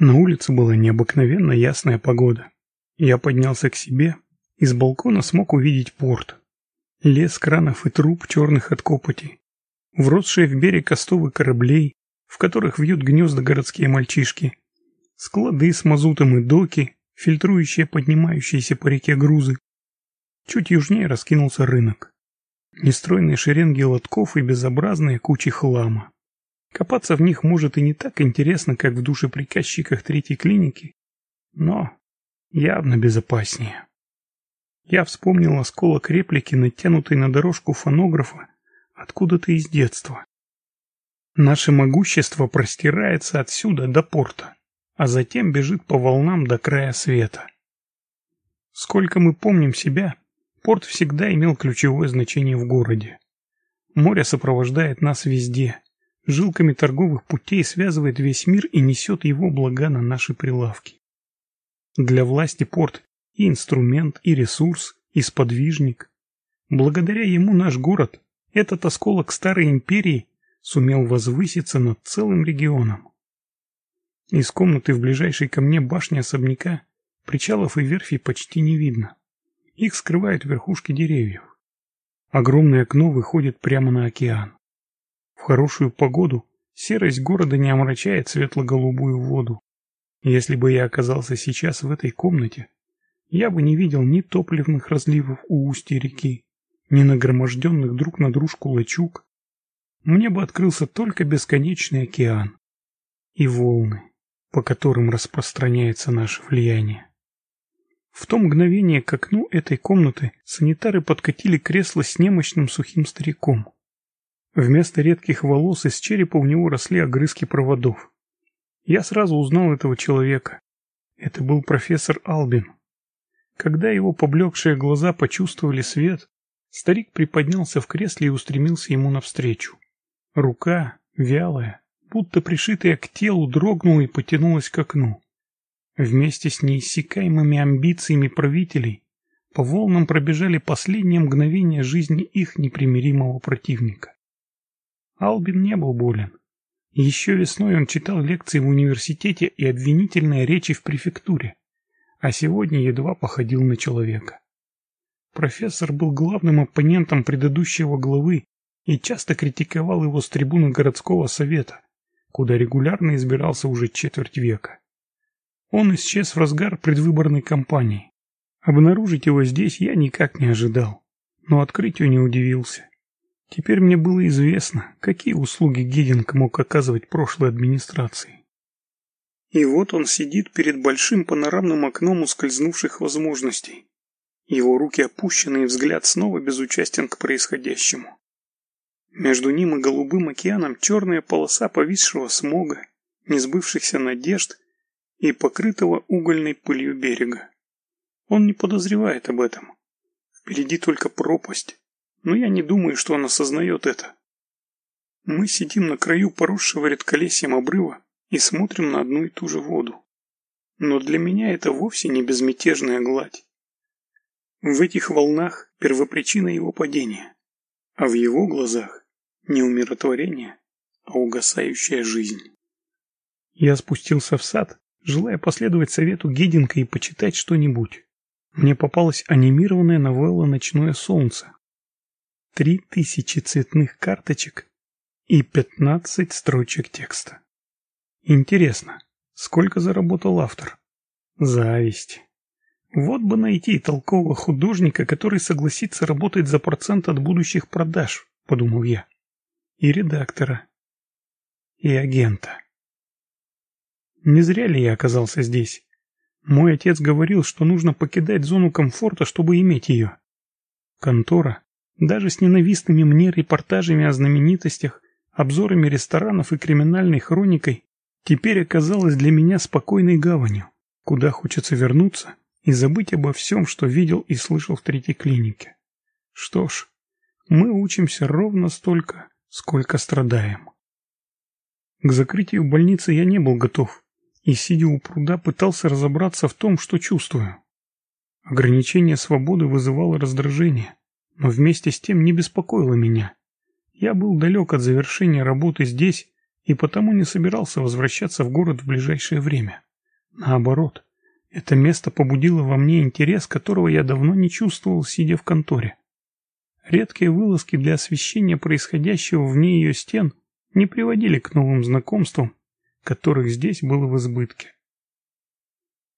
На улице была необыкновенно ясная погода. Я поднялся к себе и с балкона смог увидеть порт. Лес кранов и труб черных от копоти. Вросшие в берег остовы кораблей, в которых вьют гнезда городские мальчишки. Склады с мазутом и доки, фильтрующие поднимающиеся по реке грузы. Чуть южнее раскинулся рынок. Нестройные шеренги лотков и безобразные кучи хлама. Копаться в них может и не так интересно, как в душеприказчиках третьей клиники, но явно безопаснее. Я вспомнил осколок реплики, натянутой на дорожку фонографа, откуда-то из детства. Наше могущество простирается отсюда до порта, а затем бежит по волнам до края света. Сколько мы помним себя, порт всегда имел ключевое значение в городе. Море сопровождает нас везде, жилками торговых путей связывает весь мир и несет его блага на наши прилавки. Для власти порт и инструмент, и ресурс, и сподвижник. Благодаря ему наш город, этот осколок старой империи, сумел возвыситься над целым регионом. Из комнаты в ближайшей ко мне башне особняка причалов и верфи почти не видно. Их скрывают верхушки деревьев. Огромное окно выходит прямо на океан. В хорошую погоду серость города не омрачает светло-голубую воду. Если бы я оказался сейчас в этой комнате, я бы не видел ни топливных разливов у устья реки, ни нагроможденных друг на дружку лачуг. Мне бы открылся только бесконечный океан и волны, по которым распространяется наше влияние. В то мгновение к окну этой комнаты санитары подкатили кресло с немощным сухим стариком. Вместо редких волос из черепа у него росли огрызки проводов. Я сразу узнал этого человека. Это был профессор Албин. Когда его поблекшие глаза почувствовали свет, старик приподнялся в кресле и устремился ему навстречу. Рука, вялая, будто пришитая к телу, дрогнула и потянулась к окну. Вместе с неиссякаемыми амбициями правителей по волнам пробежали последние мгновения жизни их непримиримого противника. Албин не был болен. Еще весной он читал лекции в университете и обвинительные речи в префектуре, а сегодня едва походил на человека. Профессор был главным оппонентом предыдущего главы и часто критиковал его с трибуны городского совета, куда регулярно избирался уже четверть века. Он исчез в разгар предвыборной кампании. Обнаружить его здесь я никак не ожидал, но открытию не удивился. Теперь мне было известно, какие услуги Гидинг мог оказывать прошлой администрации. И вот он сидит перед большим панорамным окном ускользнувших возможностей. Его руки опущены и взгляд снова безучастен к происходящему. Между ним и голубым океаном черная полоса повисшего смога, несбывшихся надежд и покрытого угольной пылью берега. Он не подозревает об этом. Впереди только пропасть, но я не думаю, что он осознает это. Мы сидим на краю поросшего редколесьем обрыва и смотрим на одну и ту же воду. Но для меня это вовсе не безмятежная гладь. В этих волнах первопричина его падения, а в его глазах не умиротворение, а угасающая жизнь. Я спустился в сад, желая последовать совету Гединка и почитать что-нибудь. Мне попалась анимированная новелла «Ночное солнце», три тысячи цветных карточек и пятнадцать строчек текста. Интересно, сколько заработал автор? Зависть. Вот бы найти толкового художника, который согласится работать за процент от будущих продаж, подумал я. И редактора. И агента. Не зря ли я оказался здесь? Мой отец говорил, что нужно покидать зону комфорта, чтобы иметь ее. Контора, даже с ненавистными мне репортажами о знаменитостях, обзорами ресторанов и криминальной хроникой, теперь оказалась для меня спокойной гаванью, куда хочется вернуться и забыть обо всем, что видел и слышал в третьей клинике. Что ж, мы учимся ровно столько, сколько страдаем. К закрытию больницы я не был готов, и, сидя у пруда, пытался разобраться в том, что чувствую. Ограничение свободы вызывало раздражение но вместе с тем не беспокоило меня. Я был далек от завершения работы здесь и потому не собирался возвращаться в город в ближайшее время. Наоборот, это место побудило во мне интерес, которого я давно не чувствовал, сидя в конторе. Редкие вылазки для освещения происходящего вне ее стен не приводили к новым знакомствам, которых здесь было в избытке.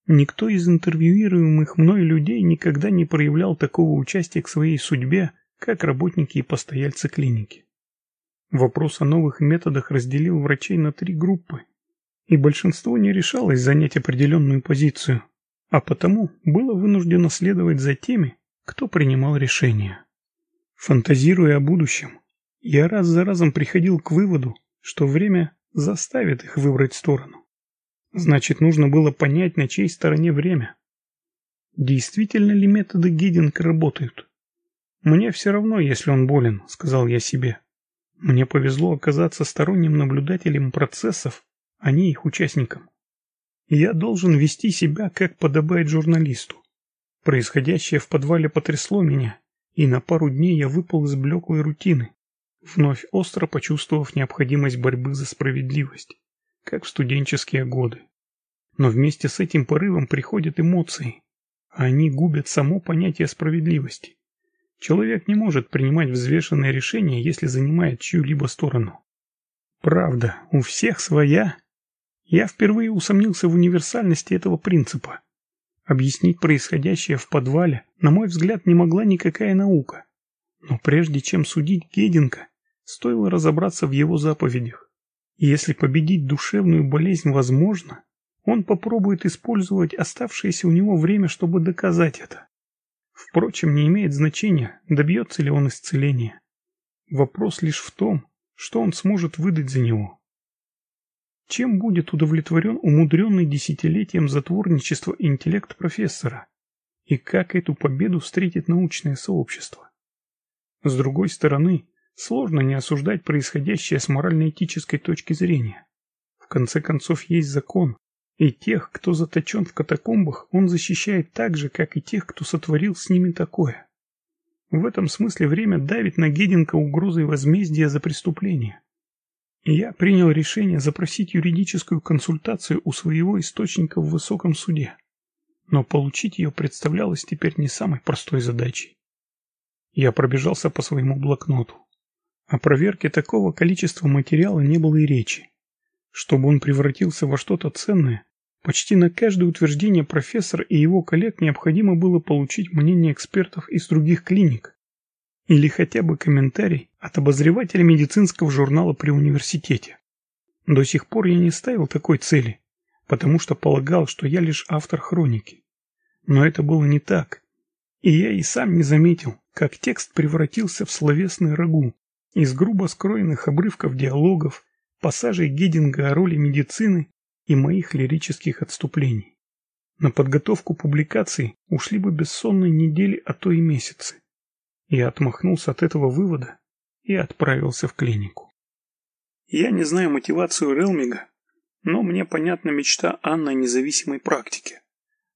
Никто из интервьюируемых мной людей никогда не проявлял такого участия к своей судьбе, как работники и постояльцы клиники. Вопрос о новых методах разделил врачей на три группы, и большинство не решалось занять определенную позицию, а потому было вынуждено следовать за теми, кто принимал решения. Фантазируя о будущем, я раз за разом приходил к выводу, что время заставит их выбрать сторону. Значит, нужно было понять, на чьей стороне время. Действительно ли методы Гиддинга работают? Мне все равно, если он болен, сказал я себе. Мне повезло оказаться сторонним наблюдателем процессов, а не их участником. Я должен вести себя, как подобает журналисту. Происходящее в подвале потрясло меня, и на пару дней я выпал из блеклой рутины, вновь остро почувствовав необходимость борьбы за справедливость, как в студенческие годы. Но вместе с этим порывом приходят эмоции, а они губят само понятие справедливости. Человек не может принимать взвешенное решение, если занимает чью-либо сторону. Правда, у всех своя. Я впервые усомнился в универсальности этого принципа. Объяснить происходящее в подвале, на мой взгляд, не могла никакая наука. Но прежде чем судить Гединка, стоило разобраться в его заповедях. Если победить душевную болезнь возможно, он попробует использовать оставшееся у него время, чтобы доказать это. Впрочем, не имеет значения, добьется ли он исцеления. Вопрос лишь в том, что он сможет выдать за него. Чем будет удовлетворен умудренный десятилетием затворничества интеллект профессора? И как эту победу встретит научное сообщество? С другой стороны, сложно не осуждать происходящее с морально-этической точки зрения. В конце концов, есть закон, и тех, кто заточен в катакомбах, он защищает так же, как и тех, кто сотворил с ними такое. В этом смысле время давит на Гединка угрозой возмездия за преступление. Я принял решение запросить юридическую консультацию у своего источника в высоком суде. Но получить ее представлялось теперь не самой простой задачей. Я пробежался по своему блокноту. О проверке такого количества материала не было и речи. Чтобы он превратился во что-то ценное, почти на каждое утверждение профессора и его коллег необходимо было получить мнение экспертов из других клиник или хотя бы комментарий от обозревателя медицинского журнала при университете. До сих пор я не ставил такой цели, потому что полагал, что я лишь автор хроники. Но это было не так, и я и сам не заметил, как текст превратился в словесный рагу из грубо скроенных обрывков диалогов, пассажей Гединга о роли медицины и моих лирических отступлений. На подготовку публикаций ушли бы бессонные недели, а то и месяцы. Я отмахнулся от этого вывода и отправился в клинику. Я не знаю мотивацию Релмига, но мне понятна мечта Анны о независимой практике.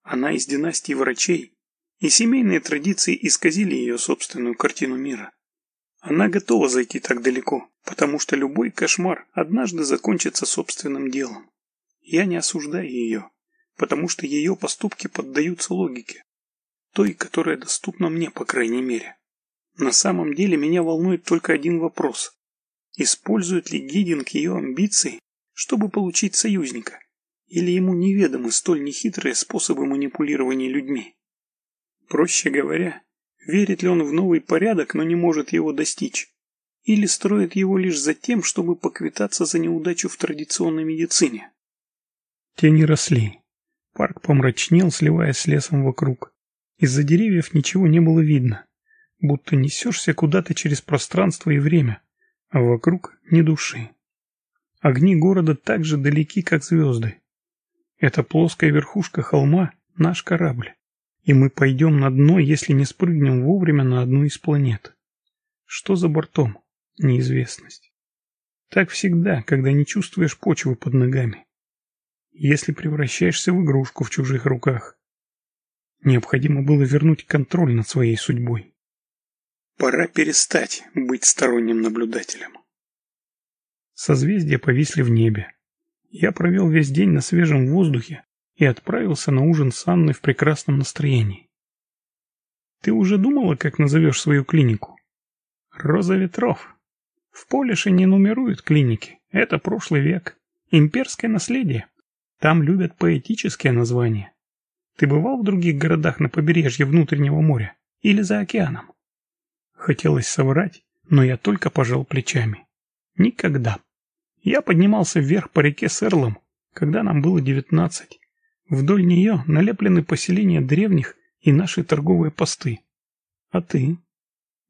Она из династии врачей, и семейные традиции исказили ее собственную картину мира. Она готова зайти так далеко, потому что любой кошмар однажды закончится собственным делом. Я не осуждаю ее, потому что ее поступки поддаются логике. Той, которая доступна мне, по крайней мере. На самом деле меня волнует только один вопрос. Использует ли Гидинг ее амбиции, чтобы получить союзника? Или ему неведомы столь нехитрые способы манипулирования людьми? Проще говоря, Верит ли он в новый порядок, но не может его достичь? Или строит его лишь за тем, чтобы поквитаться за неудачу в традиционной медицине? Тени росли. Парк помрачнел, сливаясь с лесом вокруг. Из-за деревьев ничего не было видно. Будто несешься куда-то через пространство и время, а вокруг ни души. Огни города так же далеки, как звезды. Эта плоская верхушка холма — наш корабль и мы пойдем на дно, если не спрыгнем вовремя на одну из планет. Что за бортом? Неизвестность. Так всегда, когда не чувствуешь почвы под ногами. Если превращаешься в игрушку в чужих руках. Необходимо было вернуть контроль над своей судьбой. Пора перестать быть сторонним наблюдателем. Созвездия повисли в небе. Я провел весь день на свежем воздухе и отправился на ужин с Анной в прекрасном настроении. «Ты уже думала, как назовешь свою клинику?» «Роза ветров». В Полише не нумеруют клиники. Это прошлый век. Имперское наследие. Там любят поэтические названия. Ты бывал в других городах на побережье внутреннего моря? Или за океаном? Хотелось соврать, но я только пожал плечами. Никогда. Я поднимался вверх по реке Серлом, когда нам было девятнадцать. Вдоль нее налеплены поселения древних и наши торговые посты. А ты?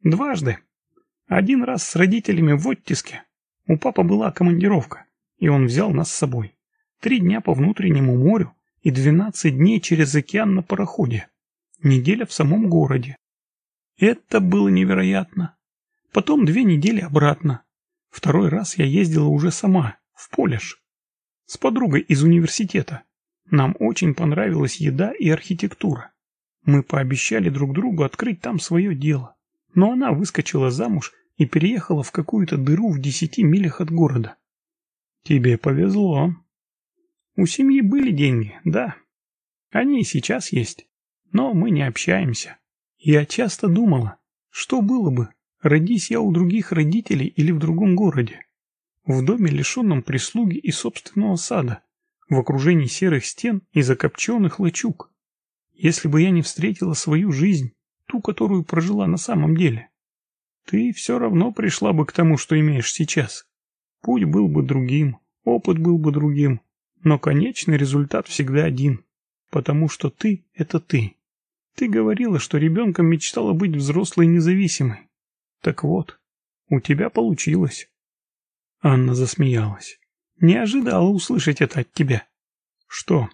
Дважды. Один раз с родителями в оттиске. У папы была командировка, и он взял нас с собой. Три дня по внутреннему морю и двенадцать дней через океан на пароходе. Неделя в самом городе. Это было невероятно. Потом две недели обратно. Второй раз я ездила уже сама, в Полиш. С подругой из университета. Нам очень понравилась еда и архитектура. Мы пообещали друг другу открыть там свое дело но она выскочила замуж и переехала в какую-то дыру в десяти милях от города. Тебе повезло. У семьи были деньги, да. Они и сейчас есть, но мы не общаемся. Я часто думала, что было бы, родись я у других родителей или в другом городе. В доме, лишенном прислуги и собственного сада, в окружении серых стен и закопченных лачуг. Если бы я не встретила свою жизнь, ту, которую прожила на самом деле. Ты все равно пришла бы к тому, что имеешь сейчас. Путь был бы другим, опыт был бы другим, но конечный результат всегда один, потому что ты — это ты. Ты говорила, что ребенком мечтала быть взрослой независимой. Так вот, у тебя получилось. Анна засмеялась. Не ожидала услышать это от тебя. Что?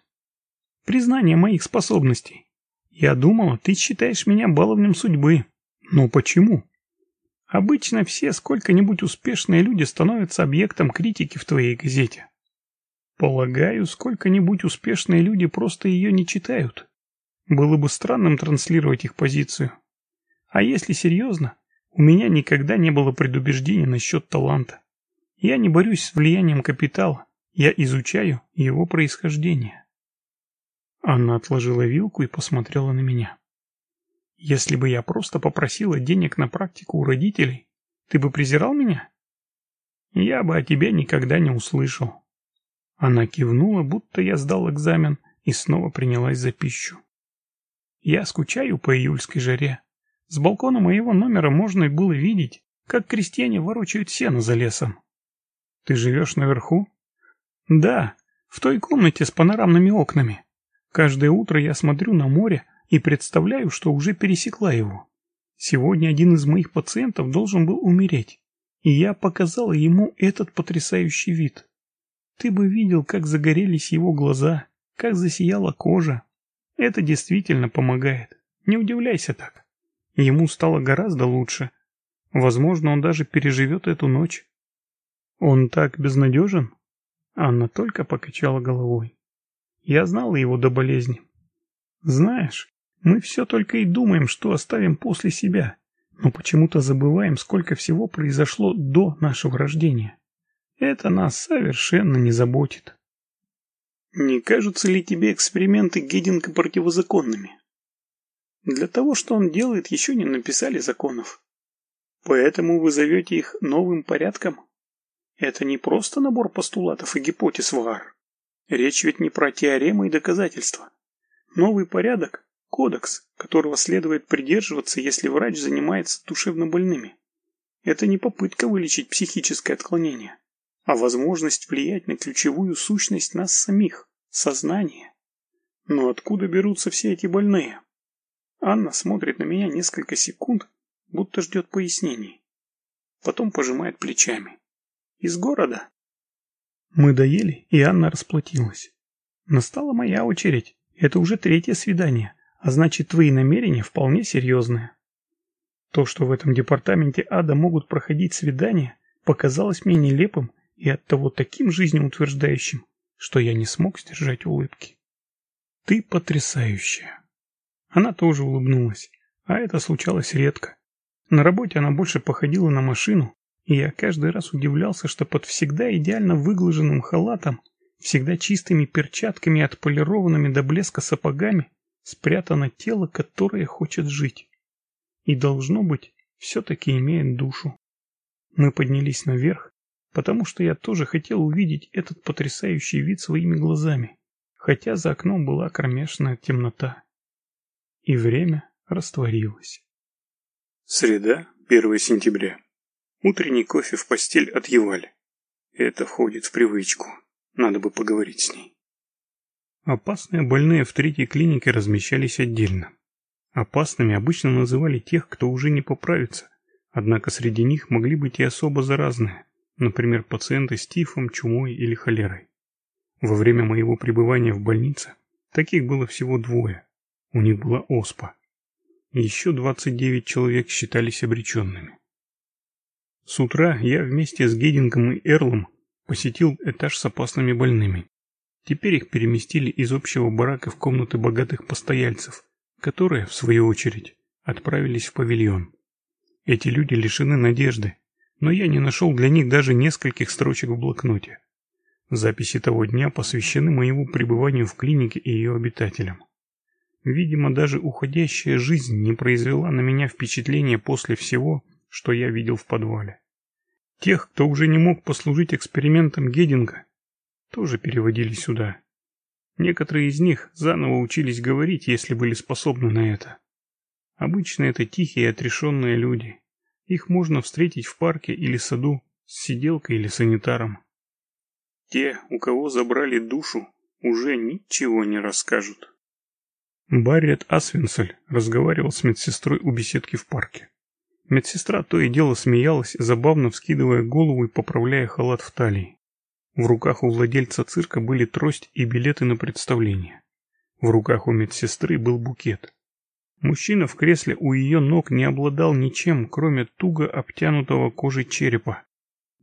Признание моих способностей. Я думала, ты считаешь меня баловнем судьбы. Но почему? Обычно все сколько-нибудь успешные люди становятся объектом критики в твоей газете. Полагаю, сколько-нибудь успешные люди просто ее не читают. Было бы странным транслировать их позицию. А если серьезно, у меня никогда не было предубеждений насчет таланта. Я не борюсь с влиянием капитала, я изучаю его происхождение. Анна отложила вилку и посмотрела на меня. «Если бы я просто попросила денег на практику у родителей, ты бы презирал меня?» «Я бы о тебе никогда не услышал». Она кивнула, будто я сдал экзамен, и снова принялась за пищу. «Я скучаю по июльской жаре. С балкона моего номера можно было видеть, как крестьяне ворочают сено за лесом». «Ты живешь наверху?» «Да, в той комнате с панорамными окнами. Каждое утро я смотрю на море и представляю, что уже пересекла его. Сегодня один из моих пациентов должен был умереть, и я показала ему этот потрясающий вид. Ты бы видел, как загорелись его глаза, как засияла кожа. Это действительно помогает. Не удивляйся так. Ему стало гораздо лучше. Возможно, он даже переживет эту ночь. Он так безнадежен? Анна только покачала головой. Я знала его до болезни. Знаешь, мы все только и думаем, что оставим после себя, но почему-то забываем, сколько всего произошло до нашего рождения. Это нас совершенно не заботит. Не кажутся ли тебе эксперименты Гединга противозаконными? Для того, что он делает, еще не написали законов. Поэтому вы зовете их новым порядком? Это не просто набор постулатов и гипотез ВАР. Речь ведь не про теоремы и доказательства. Новый порядок – кодекс, которого следует придерживаться, если врач занимается душевнобольными. Это не попытка вылечить психическое отклонение, а возможность влиять на ключевую сущность нас самих – сознание. Но откуда берутся все эти больные? Анна смотрит на меня несколько секунд, будто ждет пояснений. Потом пожимает плечами. Из города? Мы доели, и Анна расплатилась. Настала моя очередь. Это уже третье свидание, а значит, твои намерения вполне серьезные. То, что в этом департаменте ада могут проходить свидания, показалось мне нелепым и оттого таким жизнеутверждающим, что я не смог сдержать улыбки. Ты потрясающая. Она тоже улыбнулась, а это случалось редко. На работе она больше походила на машину, и я каждый раз удивлялся, что под всегда идеально выглаженным халатом всегда чистыми перчатками и отполированными до блеска сапогами, спрятано тело, которое хочет жить. И, должно быть, все-таки имеет душу. Мы поднялись наверх, потому что я тоже хотел увидеть этот потрясающий вид своими глазами, хотя за окном была кромешная темнота. И время растворилось. Среда, 1 сентября. Утренний кофе в постель от Евали. Это входит в привычку. Надо бы поговорить с ней. Опасные больные в третьей клинике размещались отдельно. Опасными обычно называли тех, кто уже не поправится, однако среди них могли быть и особо заразные, например, пациенты с тифом, чумой или холерой. Во время моего пребывания в больнице таких было всего двое. У них была оспа. Еще 29 человек считались обреченными. С утра я вместе с Гедингом и Эрлом посетил этаж с опасными больными. Теперь их переместили из общего барака в комнаты богатых постояльцев, которые, в свою очередь, отправились в павильон. Эти люди лишены надежды, но я не нашел для них даже нескольких строчек в блокноте. Записи того дня посвящены моему пребыванию в клинике и ее обитателям. Видимо, даже уходящая жизнь не произвела на меня впечатления после всего, что я видел в подвале. Тех, кто уже не мог послужить экспериментом Гединга, тоже переводили сюда. Некоторые из них заново учились говорить, если были способны на это. Обычно это тихие отрешенные люди. Их можно встретить в парке или саду с сиделкой или санитаром. Те, у кого забрали душу, уже ничего не расскажут. Баррет Асвинсель разговаривал с медсестрой у беседки в парке. Медсестра то и дело смеялась, забавно вскидывая голову и поправляя халат в талии. В руках у владельца цирка были трость и билеты на представление. В руках у медсестры был букет. Мужчина в кресле у ее ног не обладал ничем, кроме туго обтянутого кожей черепа,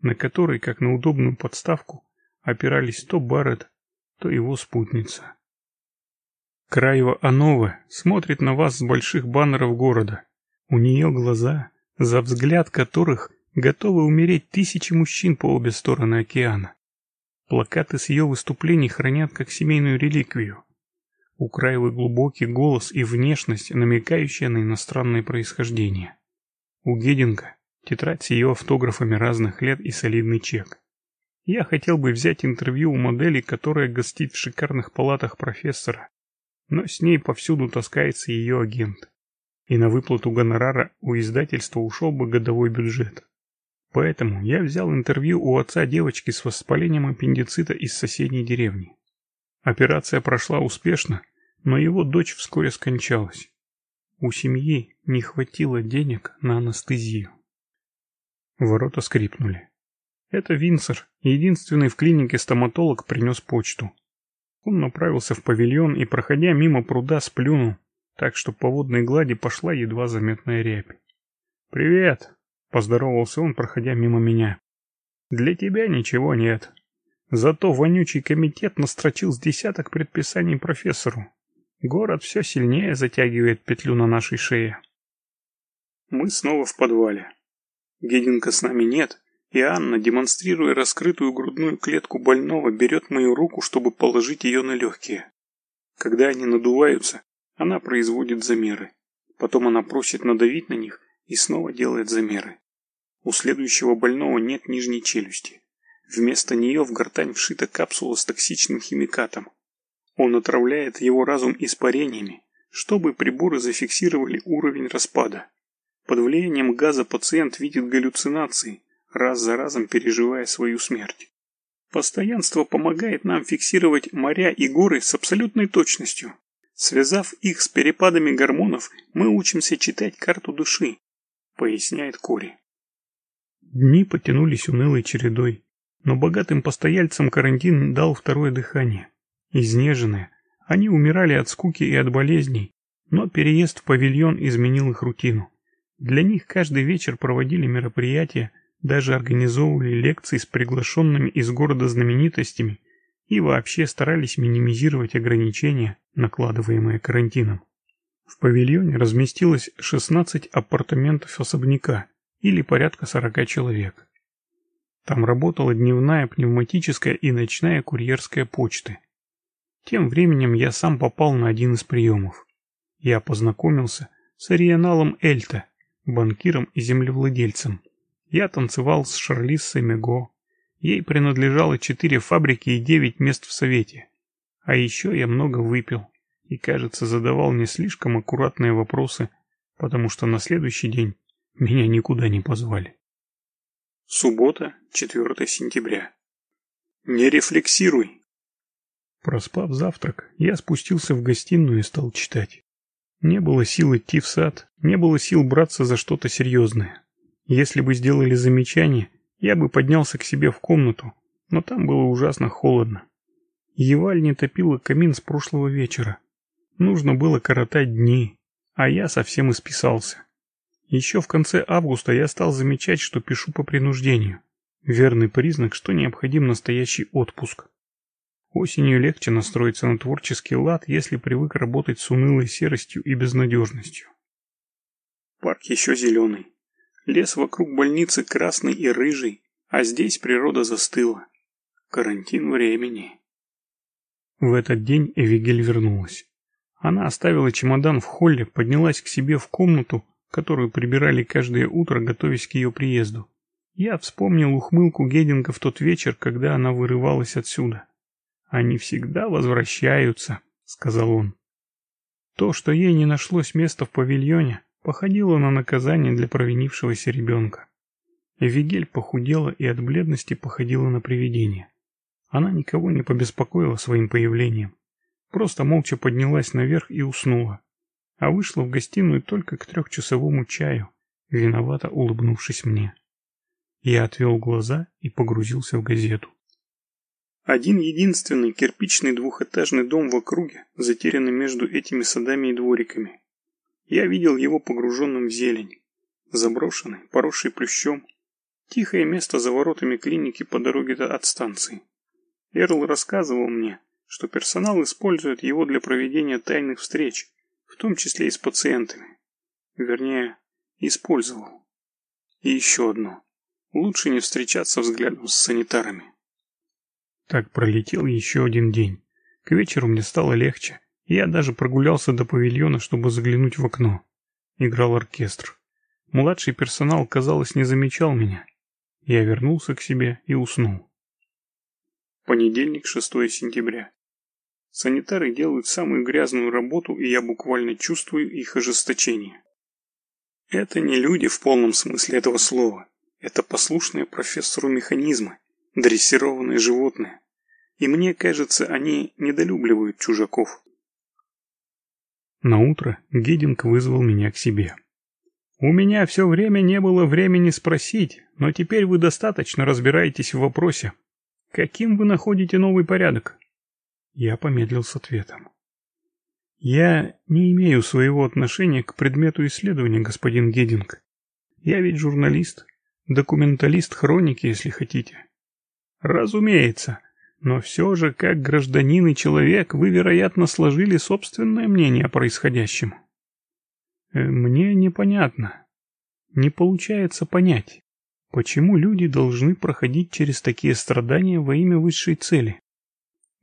на который, как на удобную подставку, опирались то Барретт, то его спутница. Краева Анова смотрит на вас с больших баннеров города. У нее глаза, за взгляд которых готовы умереть тысячи мужчин по обе стороны океана. Плакаты с ее выступлений хранят как семейную реликвию. У Краевой глубокий голос и внешность, намекающая на иностранное происхождение. У Гединга тетрадь с ее автографами разных лет и солидный чек. Я хотел бы взять интервью у модели, которая гостит в шикарных палатах профессора, но с ней повсюду таскается ее агент и на выплату гонорара у издательства ушел бы годовой бюджет. Поэтому я взял интервью у отца девочки с воспалением аппендицита из соседней деревни. Операция прошла успешно, но его дочь вскоре скончалась. У семьи не хватило денег на анестезию. Ворота скрипнули. Это Винсер, единственный в клинике стоматолог, принес почту. Он направился в павильон и, проходя мимо пруда, сплюнул, так что по водной глади пошла едва заметная рябь. «Привет!» — поздоровался он, проходя мимо меня. «Для тебя ничего нет. Зато вонючий комитет настрочил с десяток предписаний профессору. Город все сильнее затягивает петлю на нашей шее». Мы снова в подвале. Гединка с нами нет, и Анна, демонстрируя раскрытую грудную клетку больного, берет мою руку, чтобы положить ее на легкие. Когда они надуваются, она производит замеры. Потом она просит надавить на них и снова делает замеры. У следующего больного нет нижней челюсти. Вместо нее в гортань вшита капсула с токсичным химикатом. Он отравляет его разум испарениями, чтобы приборы зафиксировали уровень распада. Под влиянием газа пациент видит галлюцинации, раз за разом переживая свою смерть. Постоянство помогает нам фиксировать моря и горы с абсолютной точностью. Связав их с перепадами гормонов, мы учимся читать карту души, поясняет Кори. Дни потянулись унылой чередой, но богатым постояльцам карантин дал второе дыхание. Изнеженные, они умирали от скуки и от болезней, но переезд в павильон изменил их рутину. Для них каждый вечер проводили мероприятия, даже организовывали лекции с приглашенными из города знаменитостями и вообще старались минимизировать ограничения, накладываемые карантином. В павильоне разместилось 16 апартаментов особняка или порядка 40 человек. Там работала дневная пневматическая и ночная курьерская почты. Тем временем я сам попал на один из приемов. Я познакомился с Арианалом Эльта, банкиром и землевладельцем. Я танцевал с Шарлиссой Мего. Ей принадлежало четыре фабрики и девять мест в Совете. А еще я много выпил и, кажется, задавал не слишком аккуратные вопросы, потому что на следующий день меня никуда не позвали. Суббота, 4 сентября. Не рефлексируй. Проспав завтрак, я спустился в гостиную и стал читать. Не было сил идти в сад, не было сил браться за что-то серьезное. Если бы сделали замечание, я бы поднялся к себе в комнату, но там было ужасно холодно. Еваль не топила камин с прошлого вечера. Нужно было коротать дни, а я совсем исписался. Еще в конце августа я стал замечать, что пишу по принуждению. Верный признак, что необходим настоящий отпуск. Осенью легче настроиться на творческий лад, если привык работать с унылой серостью и безнадежностью. Парк еще зеленый. Лес вокруг больницы красный и рыжий, а здесь природа застыла. Карантин времени. В этот день Эвигель вернулась. Она оставила чемодан в холле, поднялась к себе в комнату, которую прибирали каждое утро, готовясь к ее приезду. Я вспомнил ухмылку Гединга в тот вечер, когда она вырывалась отсюда. «Они всегда возвращаются», — сказал он. То, что ей не нашлось места в павильоне, походило на наказание для провинившегося ребенка. Эвигель похудела и от бледности походила на привидение. Она никого не побеспокоила своим появлением. Просто молча поднялась наверх и уснула а вышла в гостиную только к трехчасовому чаю, виновато улыбнувшись мне. Я отвел глаза и погрузился в газету. Один единственный кирпичный двухэтажный дом в округе, затерянный между этими садами и двориками. Я видел его погруженным в зелень. Заброшенный, поросший плющом. Тихое место за воротами клиники по дороге от станции. Эрл рассказывал мне, что персонал использует его для проведения тайных встреч, в том числе и с пациентами. Вернее, использовал. И еще одно. Лучше не встречаться взглядом с санитарами. Так пролетел еще один день. К вечеру мне стало легче. Я даже прогулялся до павильона, чтобы заглянуть в окно. Играл оркестр. Младший персонал, казалось, не замечал меня. Я вернулся к себе и уснул. Понедельник, 6 сентября. Санитары делают самую грязную работу, и я буквально чувствую их ожесточение. Это не люди в полном смысле этого слова. Это послушные профессору механизмы, дрессированные животные. И мне кажется, они недолюбливают чужаков. На утро Гидинг вызвал меня к себе. «У меня все время не было времени спросить, но теперь вы достаточно разбираетесь в вопросе. Каким вы находите новый порядок?» Я помедлил с ответом. Я не имею своего отношения к предмету исследования, господин Гединг. Я ведь журналист, документалист хроники, если хотите. Разумеется, но все же, как гражданин и человек, вы, вероятно, сложили собственное мнение о происходящем. Э, мне непонятно. Не получается понять, почему люди должны проходить через такие страдания во имя высшей цели.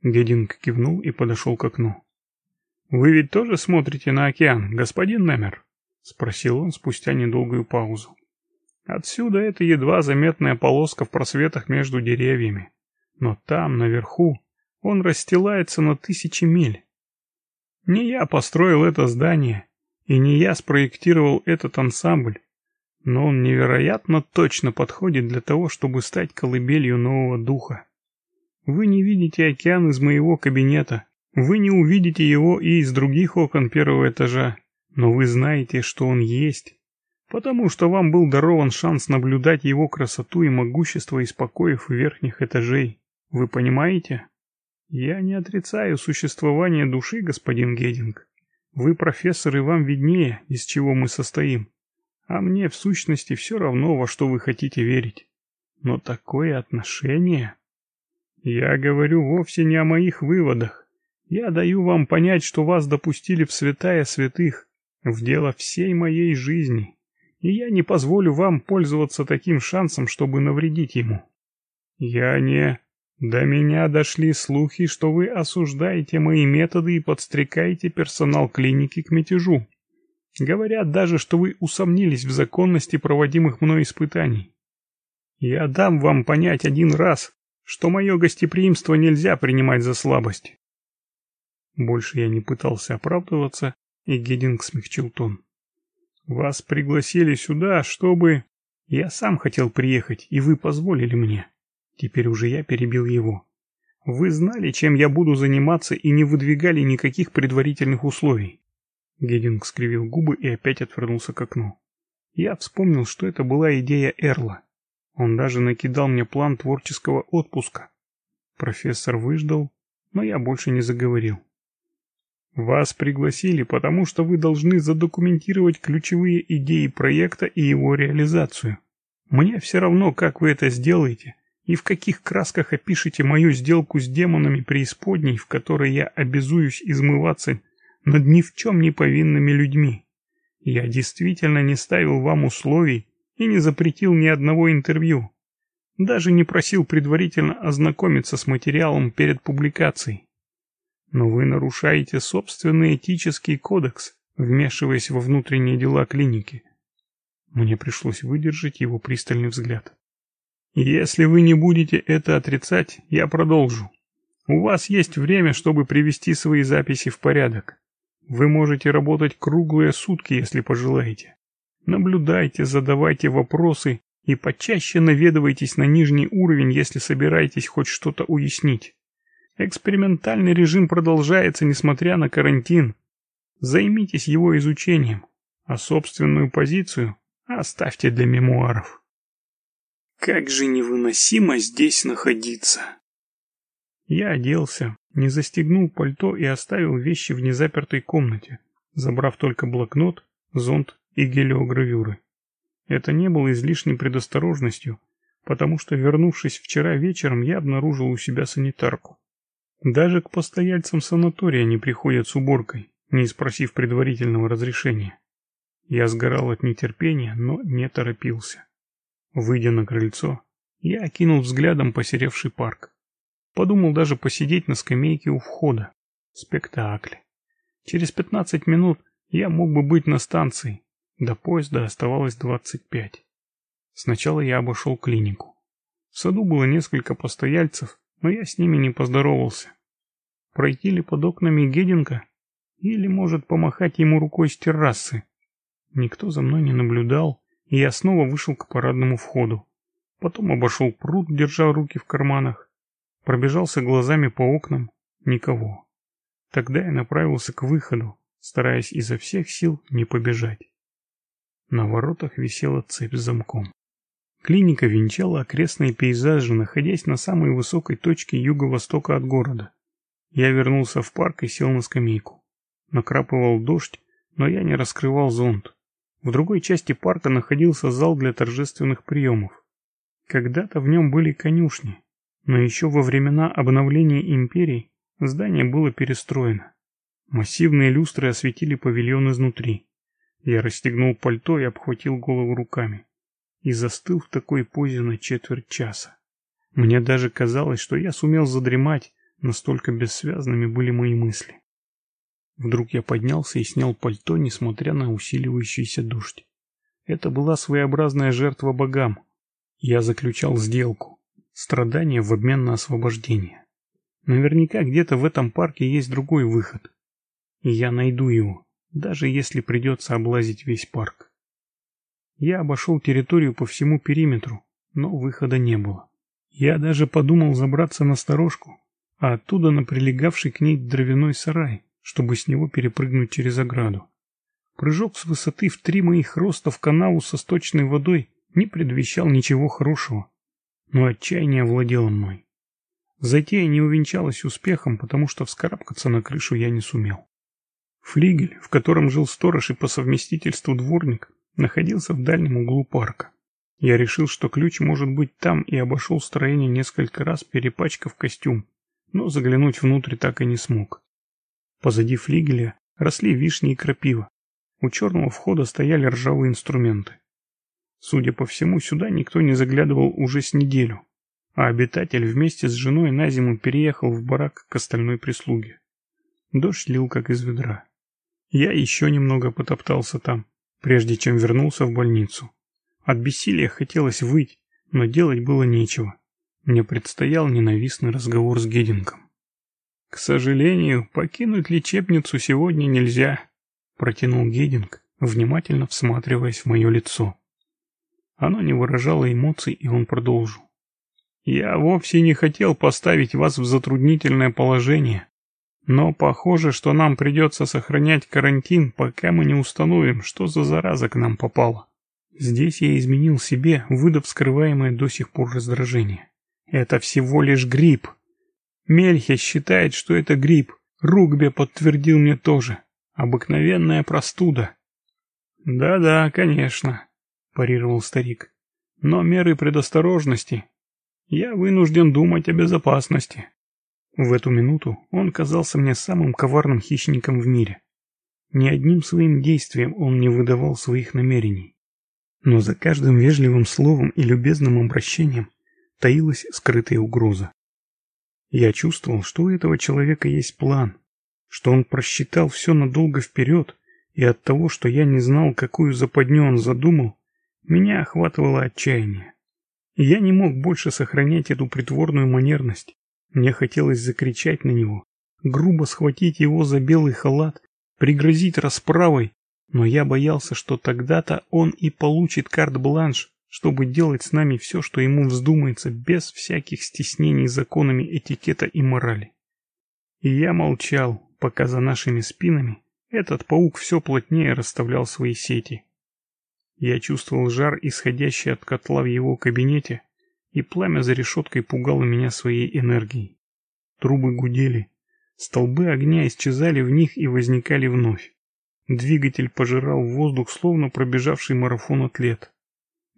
Гединг кивнул и подошел к окну. «Вы ведь тоже смотрите на океан, господин Немер?» — спросил он спустя недолгую паузу. «Отсюда это едва заметная полоска в просветах между деревьями. Но там, наверху, он расстилается на тысячи миль. Не я построил это здание, и не я спроектировал этот ансамбль, но он невероятно точно подходит для того, чтобы стать колыбелью нового духа. Вы не видите океан из моего кабинета. Вы не увидите его и из других окон первого этажа. Но вы знаете, что он есть. Потому что вам был дарован шанс наблюдать его красоту и могущество из покоев верхних этажей. Вы понимаете? Я не отрицаю существование души, господин Гединг. Вы профессор, и вам виднее, из чего мы состоим. А мне в сущности все равно, во что вы хотите верить. Но такое отношение... Я говорю вовсе не о моих выводах. Я даю вам понять, что вас допустили в святая святых, в дело всей моей жизни, и я не позволю вам пользоваться таким шансом, чтобы навредить ему. Я не... До меня дошли слухи, что вы осуждаете мои методы и подстрекаете персонал клиники к мятежу. Говорят даже, что вы усомнились в законности проводимых мной испытаний. Я дам вам понять один раз, что мое гостеприимство нельзя принимать за слабость. Больше я не пытался оправдываться, и Гединг смягчил тон. Вас пригласили сюда, чтобы... Я сам хотел приехать, и вы позволили мне. Теперь уже я перебил его. Вы знали, чем я буду заниматься, и не выдвигали никаких предварительных условий. Гединг скривил губы и опять отвернулся к окну. Я вспомнил, что это была идея Эрла. Он даже накидал мне план творческого отпуска. Профессор выждал, но я больше не заговорил. Вас пригласили, потому что вы должны задокументировать ключевые идеи проекта и его реализацию. Мне все равно, как вы это сделаете, и в каких красках опишете мою сделку с демонами преисподней, в которой я обязуюсь измываться над ни в чем не повинными людьми. Я действительно не ставил вам условий и не запретил ни одного интервью. Даже не просил предварительно ознакомиться с материалом перед публикацией. Но вы нарушаете собственный этический кодекс, вмешиваясь во внутренние дела клиники. Мне пришлось выдержать его пристальный взгляд. Если вы не будете это отрицать, я продолжу. У вас есть время, чтобы привести свои записи в порядок. Вы можете работать круглые сутки, если пожелаете. Наблюдайте, задавайте вопросы и почаще наведывайтесь на нижний уровень, если собираетесь хоть что-то уяснить. Экспериментальный режим продолжается, несмотря на карантин. Займитесь его изучением, а собственную позицию оставьте для мемуаров. Как же невыносимо здесь находиться. Я оделся, не застегнул пальто и оставил вещи в незапертой комнате, забрав только блокнот, зонт и гелиогравюры. Это не было излишней предосторожностью, потому что, вернувшись вчера вечером, я обнаружил у себя санитарку. Даже к постояльцам санатория не приходят с уборкой, не спросив предварительного разрешения. Я сгорал от нетерпения, но не торопился. Выйдя на крыльцо, я окинул взглядом посеревший парк. Подумал даже посидеть на скамейке у входа. Спектакль. Через пятнадцать минут я мог бы быть на станции. До поезда оставалось двадцать пять. Сначала я обошел клинику. В саду было несколько постояльцев, но я с ними не поздоровался. Пройти ли под окнами Гединка? Или, может, помахать ему рукой с террасы? Никто за мной не наблюдал, и я снова вышел к парадному входу. Потом обошел пруд, держа руки в карманах. Пробежался глазами по окнам. Никого. Тогда я направился к выходу, стараясь изо всех сил не побежать. На воротах висела цепь с замком. Клиника венчала окрестные пейзажи, находясь на самой высокой точке юго-востока от города. Я вернулся в парк и сел на скамейку. Накрапывал дождь, но я не раскрывал зонт. В другой части парка находился зал для торжественных приемов. Когда-то в нем были конюшни, но еще во времена обновления империи здание было перестроено. Массивные люстры осветили павильон изнутри. Я расстегнул пальто и обхватил голову руками. И застыл в такой позе на четверть часа. Мне даже казалось, что я сумел задремать, настолько бессвязными были мои мысли. Вдруг я поднялся и снял пальто, несмотря на усиливающийся дождь. Это была своеобразная жертва богам. Я заключал сделку. Страдание в обмен на освобождение. Наверняка где-то в этом парке есть другой выход. И я найду его, даже если придется облазить весь парк. Я обошел территорию по всему периметру, но выхода не было. Я даже подумал забраться на сторожку, а оттуда на прилегавший к ней дровяной сарай чтобы с него перепрыгнуть через ограду. Прыжок с высоты в три моих роста в канаву со сточной водой не предвещал ничего хорошего, но отчаяние владело мной. Затея не увенчалась успехом, потому что вскарабкаться на крышу я не сумел. Флигель, в котором жил сторож и по совместительству дворник, находился в дальнем углу парка. Я решил, что ключ может быть там, и обошел строение несколько раз, перепачкав костюм, но заглянуть внутрь так и не смог. Позади флигеля росли вишни и крапива. У черного входа стояли ржавые инструменты. Судя по всему, сюда никто не заглядывал уже с неделю. а обитатель вместе с женой на зиму переехал в барак к остальной прислуге. Дождь лил как из ведра. Я еще немного потоптался там, прежде чем вернулся в больницу. От бессилия хотелось выть, но делать было нечего. Мне предстоял ненавистный разговор с Гединком. «К сожалению, покинуть лечебницу сегодня нельзя», — протянул Гединг, внимательно всматриваясь в мое лицо. Оно не выражало эмоций, и он продолжил. «Я вовсе не хотел поставить вас в затруднительное положение, но похоже, что нам придется сохранять карантин, пока мы не установим, что за зараза к нам попала». Здесь я изменил себе, выдав скрываемое до сих пор раздражение. Это всего лишь грипп. Мельхе считает, что это грипп. Ругбе подтвердил мне тоже. Обыкновенная простуда. Да-да, конечно, парировал старик. Но меры предосторожности. Я вынужден думать о безопасности. В эту минуту он казался мне самым коварным хищником в мире. Ни одним своим действием он не выдавал своих намерений. Но за каждым вежливым словом и любезным обращением таилась скрытая угроза. Я чувствовал, что у этого человека есть план, что он просчитал все надолго вперед, и от того, что я не знал, какую западню он задумал, меня охватывало отчаяние. Я не мог больше сохранять эту притворную манерность. Мне хотелось закричать на него, грубо схватить его за белый халат, пригрозить расправой, но я боялся, что тогда-то он и получит карт-бланш, чтобы делать с нами все, что ему вздумается, без всяких стеснений законами этикета и морали. И я молчал, пока за нашими спинами этот паук все плотнее расставлял свои сети. Я чувствовал жар, исходящий от котла в его кабинете, и пламя за решеткой пугало меня своей энергией. Трубы гудели, столбы огня исчезали в них и возникали вновь. Двигатель пожирал воздух, словно пробежавший марафон атлет.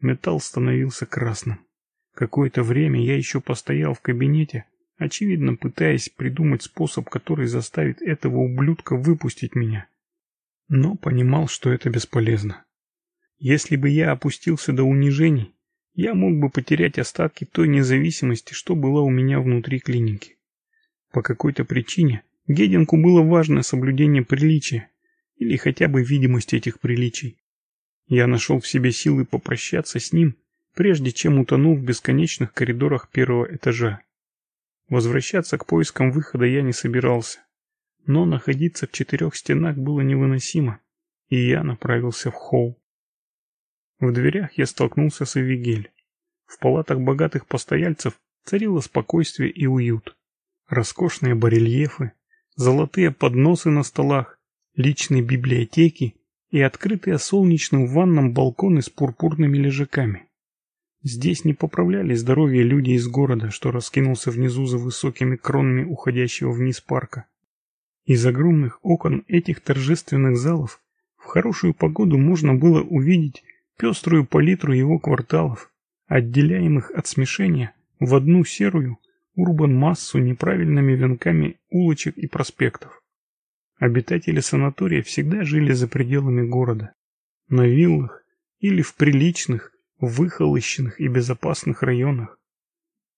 Металл становился красным. Какое-то время я еще постоял в кабинете, очевидно пытаясь придумать способ, который заставит этого ублюдка выпустить меня. Но понимал, что это бесполезно. Если бы я опустился до унижений, я мог бы потерять остатки той независимости, что была у меня внутри клиники. По какой-то причине Гединку было важно соблюдение приличия или хотя бы видимость этих приличий. Я нашел в себе силы попрощаться с ним, прежде чем утонул в бесконечных коридорах первого этажа. Возвращаться к поискам выхода я не собирался, но находиться в четырех стенах было невыносимо, и я направился в холл. В дверях я столкнулся с Эвигель. В палатах богатых постояльцев царило спокойствие и уют. Роскошные барельефы, золотые подносы на столах, личные библиотеки и открытые солнечным ванном балконы с пурпурными лежаками. Здесь не поправляли здоровье люди из города, что раскинулся внизу за высокими кронами уходящего вниз парка. Из огромных окон этих торжественных залов в хорошую погоду можно было увидеть пеструю палитру его кварталов, отделяемых от смешения в одну серую урбан-массу неправильными венками улочек и проспектов. Обитатели санатория всегда жили за пределами города, на виллах или в приличных, выхолощенных и безопасных районах,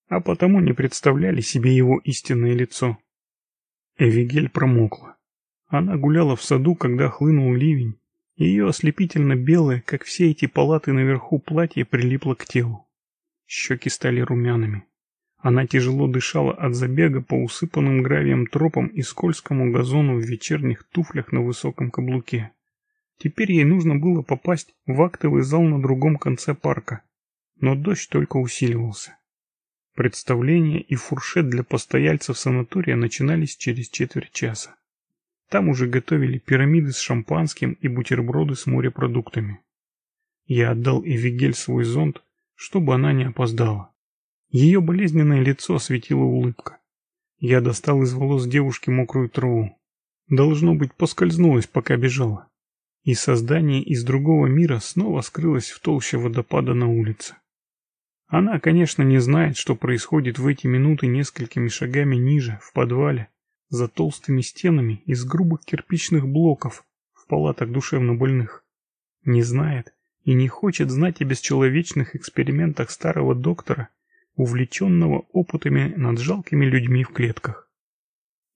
а потому не представляли себе его истинное лицо. Эвигель промокла. Она гуляла в саду, когда хлынул ливень, и ее ослепительно белое, как все эти палаты наверху платье, прилипло к телу. Щеки стали румяными. Она тяжело дышала от забега по усыпанным гравием тропам и скользкому газону в вечерних туфлях на высоком каблуке. Теперь ей нужно было попасть в актовый зал на другом конце парка, но дождь только усиливался. Представление и фуршет для постояльцев санатория начинались через четверть часа. Там уже готовили пирамиды с шампанским и бутерброды с морепродуктами. Я отдал Эвигель свой зонт, чтобы она не опоздала. Ее болезненное лицо осветила улыбка. Я достал из волос девушки мокрую траву. Должно быть, поскользнулась, пока бежала. И создание из другого мира снова скрылось в толще водопада на улице. Она, конечно, не знает, что происходит в эти минуты несколькими шагами ниже, в подвале, за толстыми стенами из грубых кирпичных блоков в палатах душевнобольных. Не знает и не хочет знать о бесчеловечных экспериментах старого доктора увлеченного опытами над жалкими людьми в клетках.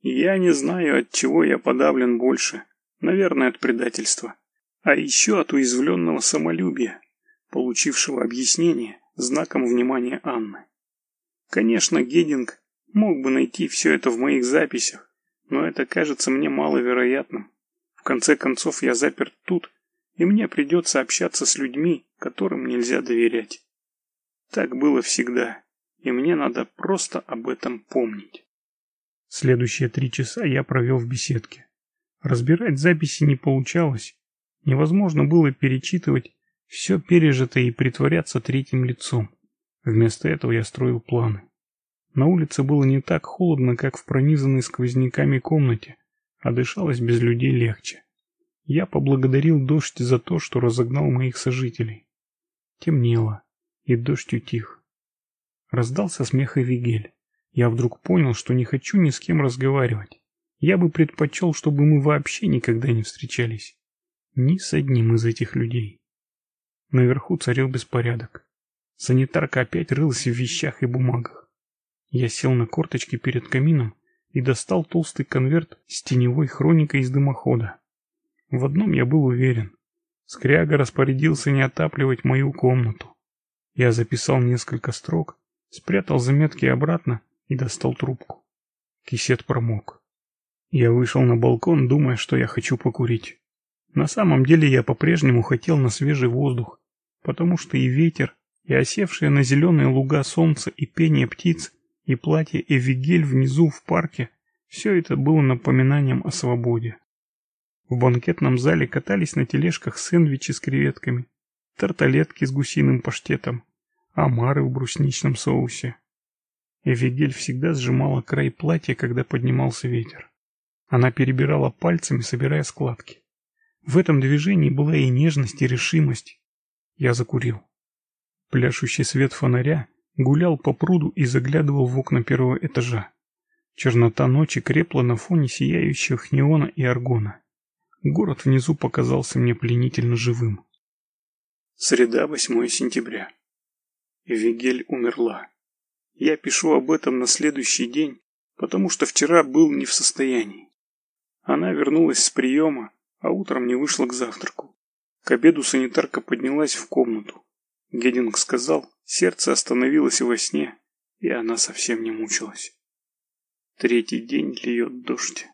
Я не знаю, от чего я подавлен больше. Наверное, от предательства. А еще от уязвленного самолюбия, получившего объяснение знаком внимания Анны. Конечно, Гединг мог бы найти все это в моих записях, но это кажется мне маловероятным. В конце концов, я заперт тут, и мне придется общаться с людьми, которым нельзя доверять. Так было всегда, и мне надо просто об этом помнить. Следующие три часа я провел в беседке. Разбирать записи не получалось. Невозможно было перечитывать все пережитое и притворяться третьим лицом. Вместо этого я строил планы. На улице было не так холодно, как в пронизанной сквозняками комнате, а дышалось без людей легче. Я поблагодарил дождь за то, что разогнал моих сожителей. Темнело, и дождь утих. Раздался смех Эвигель. Я вдруг понял, что не хочу ни с кем разговаривать. Я бы предпочел, чтобы мы вообще никогда не встречались. Ни с одним из этих людей. Наверху царил беспорядок. Санитарка опять рылась в вещах и бумагах. Я сел на корточки перед камином и достал толстый конверт с теневой хроникой из дымохода. В одном я был уверен. Скряга распорядился не отапливать мою комнату. Я записал несколько строк, спрятал заметки обратно и достал трубку. Кисет промок. Я вышел на балкон, думая, что я хочу покурить. На самом деле я по-прежнему хотел на свежий воздух, потому что и ветер, и осевшие на зеленые луга солнце, и пение птиц, и платье Эвигель внизу в парке — все это было напоминанием о свободе. В банкетном зале катались на тележках сэндвичи с креветками, тарталетки с гусиным паштетом, омары в брусничном соусе. Эвигель всегда сжимала край платья, когда поднимался ветер. Она перебирала пальцами, собирая складки. В этом движении была и нежность, и решимость. Я закурил. Пляшущий свет фонаря гулял по пруду и заглядывал в окна первого этажа. Чернота ночи крепла на фоне сияющих неона и аргона. Город внизу показался мне пленительно живым. Среда, 8 сентября. Эвигель умерла. Я пишу об этом на следующий день, потому что вчера был не в состоянии. Она вернулась с приема, а утром не вышла к завтраку. К обеду санитарка поднялась в комнату. Гединг сказал, сердце остановилось во сне, и она совсем не мучилась. Третий день льет дождь.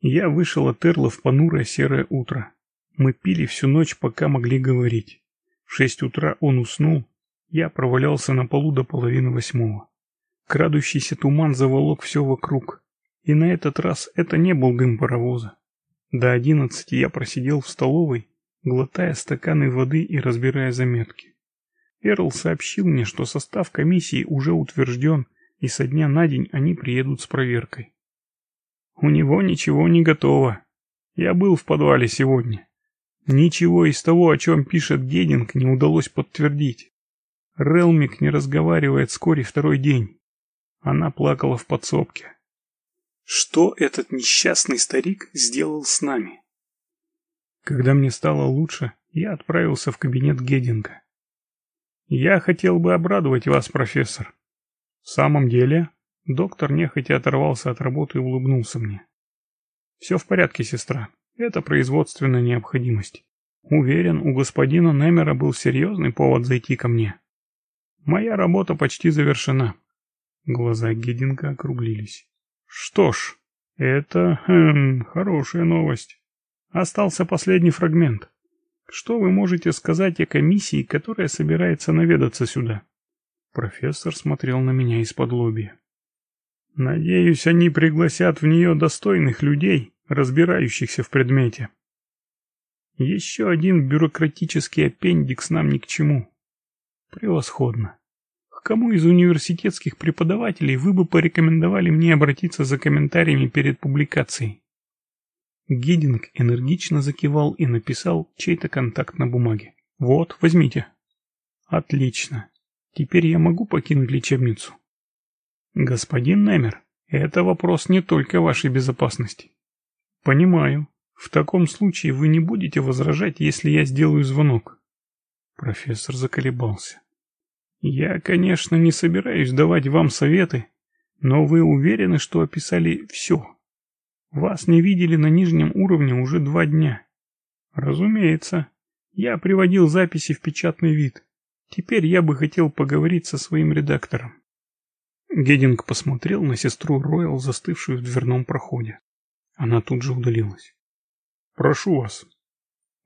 Я вышел от Эрла в понурое серое утро. Мы пили всю ночь, пока могли говорить. В шесть утра он уснул, я провалялся на полу до половины восьмого. Крадущийся туман заволок все вокруг, и на этот раз это не был дым паровоза. До одиннадцати я просидел в столовой, глотая стаканы воды и разбирая заметки. Эрл сообщил мне, что состав комиссии уже утвержден, и со дня на день они приедут с проверкой. У него ничего не готово. Я был в подвале сегодня. Ничего из того, о чем пишет Гединг, не удалось подтвердить. Релмик не разговаривает вскоре второй день. Она плакала в подсобке. Что этот несчастный старик сделал с нами? Когда мне стало лучше, я отправился в кабинет Гединга. Я хотел бы обрадовать вас, профессор. В самом деле, доктор нехотя оторвался от работы и улыбнулся мне. Все в порядке, сестра. Это производственная необходимость. Уверен, у господина Немера был серьезный повод зайти ко мне. Моя работа почти завершена. Глаза Гединга округлились. Что ж, это хм, хорошая новость. Остался последний фрагмент. Что вы можете сказать о комиссии, которая собирается наведаться сюда? Профессор смотрел на меня из-под лобья. Надеюсь, они пригласят в нее достойных людей, разбирающихся в предмете. Еще один бюрократический аппендикс нам ни к чему. Превосходно. К кому из университетских преподавателей вы бы порекомендовали мне обратиться за комментариями перед публикацией? Гиддинг энергично закивал и написал чей-то контакт на бумаге. Вот, возьмите. Отлично. Теперь я могу покинуть лечебницу. Господин Немер, это вопрос не только вашей безопасности. Понимаю. В таком случае вы не будете возражать, если я сделаю звонок. Профессор заколебался. Я, конечно, не собираюсь давать вам советы, но вы уверены, что описали все? Вас не видели на нижнем уровне уже два дня. Разумеется. Я приводил записи в печатный вид. Теперь я бы хотел поговорить со своим редактором. Гединг посмотрел на сестру Роял, застывшую в дверном проходе. Она тут же удалилась. «Прошу вас».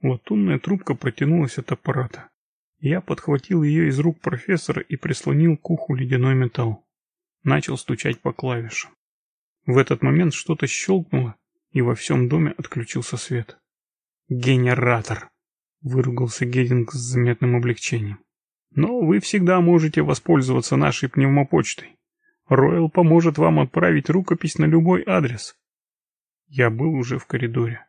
Латунная трубка протянулась от аппарата. Я подхватил ее из рук профессора и прислонил к уху ледяной металл. Начал стучать по клавишам. В этот момент что-то щелкнуло, и во всем доме отключился свет. «Генератор!» — выругался Гединг с заметным облегчением. «Но вы всегда можете воспользоваться нашей пневмопочтой. Ройл поможет вам отправить рукопись на любой адрес». Я был уже в коридоре.